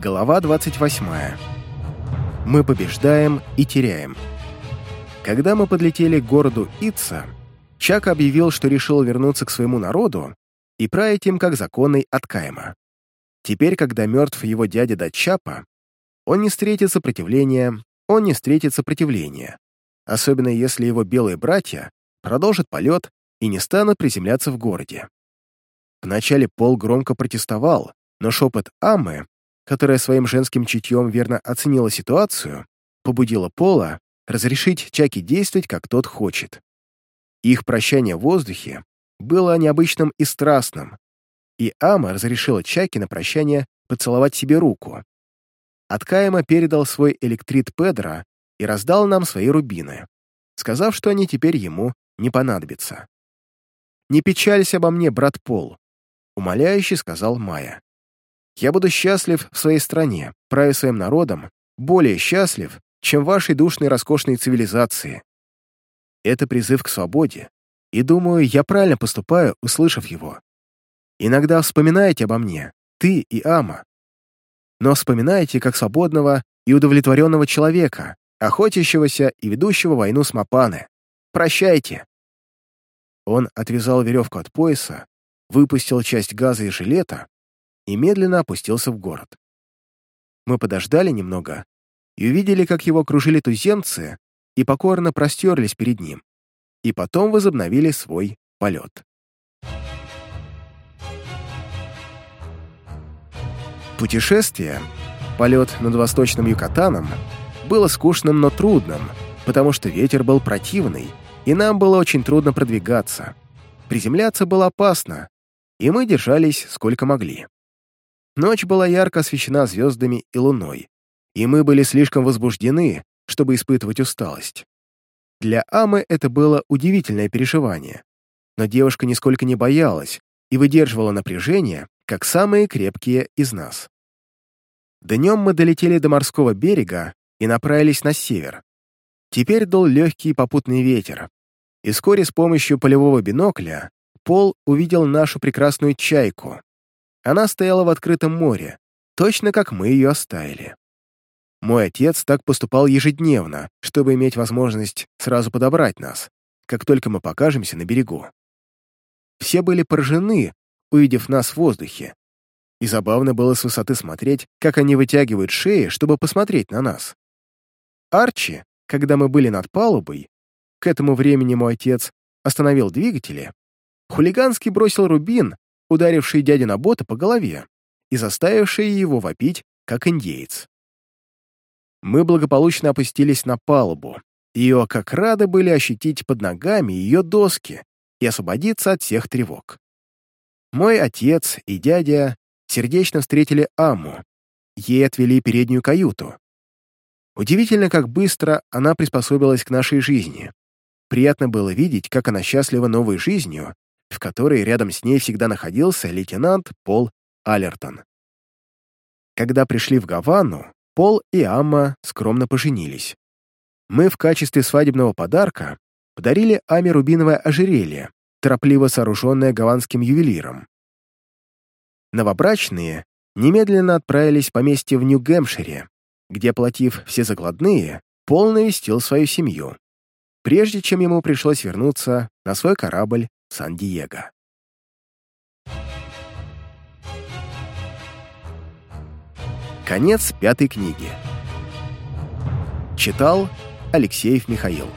Глава 28. Мы побеждаем и теряем. Когда мы подлетели к городу Ица, Чак объявил, что решил вернуться к своему народу и править им как законный от Кайма. Теперь, когда мертв его дядя Датчапа, он не встретит сопротивления, он не встретит сопротивления, особенно если его белые братья продолжат полет и не станут приземляться в городе. Вначале Пол громко протестовал, но шепот Амы которая своим женским чутьем верно оценила ситуацию, побудила Пола разрешить Чаки действовать, как тот хочет. Их прощание в воздухе было необычным и страстным, и Ама разрешила Чаки на прощание поцеловать себе руку. Откаема передал свой электрит Педро и раздал нам свои рубины, сказав, что они теперь ему не понадобятся. «Не печалься обо мне, брат Пол», — умоляюще сказал Майя. Я буду счастлив в своей стране, правя своим народом, более счастлив, чем в вашей душной роскошной цивилизации. Это призыв к свободе, и, думаю, я правильно поступаю, услышав его. Иногда вспоминайте обо мне, ты и Ама. Но вспоминайте как свободного и удовлетворенного человека, охотящегося и ведущего войну с Мапаны. Прощайте. Он отвязал веревку от пояса, выпустил часть газа из жилета и медленно опустился в город. Мы подождали немного и увидели, как его окружили туземцы и покорно простерлись перед ним, и потом возобновили свой полет. Путешествие, полет над Восточным Юкатаном, было скучным, но трудным, потому что ветер был противный, и нам было очень трудно продвигаться. Приземляться было опасно, и мы держались сколько могли. Ночь была ярко освещена звездами и луной, и мы были слишком возбуждены, чтобы испытывать усталость. Для Амы это было удивительное переживание, но девушка нисколько не боялась и выдерживала напряжение, как самые крепкие из нас. Днем мы долетели до морского берега и направились на север. Теперь дул легкий попутный ветер, и вскоре с помощью полевого бинокля Пол увидел нашу прекрасную чайку, она стояла в открытом море, точно как мы ее оставили. Мой отец так поступал ежедневно, чтобы иметь возможность сразу подобрать нас, как только мы покажемся на берегу. Все были поражены, увидев нас в воздухе. И забавно было с высоты смотреть, как они вытягивают шеи, чтобы посмотреть на нас. Арчи, когда мы были над палубой, к этому времени мой отец остановил двигатели, хулигански бросил рубин ударивший дядина Бота по голове и заставивший его вопить, как индеец. Мы благополучно опустились на палубу, ее как рады были ощутить под ногами ее доски и освободиться от всех тревог. Мой отец и дядя сердечно встретили Аму, ей отвели переднюю каюту. Удивительно, как быстро она приспособилась к нашей жизни. Приятно было видеть, как она счастлива новой жизнью в которой рядом с ней всегда находился лейтенант Пол Аллертон. Когда пришли в Гавану, Пол и Амма скромно поженились. Мы в качестве свадебного подарка подарили Аме рубиновое ожерелье, торопливо сооруженное гаванским ювелиром. Новобрачные немедленно отправились в поместье в Нью-Гэмпшире, где, оплатив все закладные, Пол навестил свою семью, прежде чем ему пришлось вернуться на свой корабль Сан-Диего. Конец пятой книги. Читал Алексеев Михаил.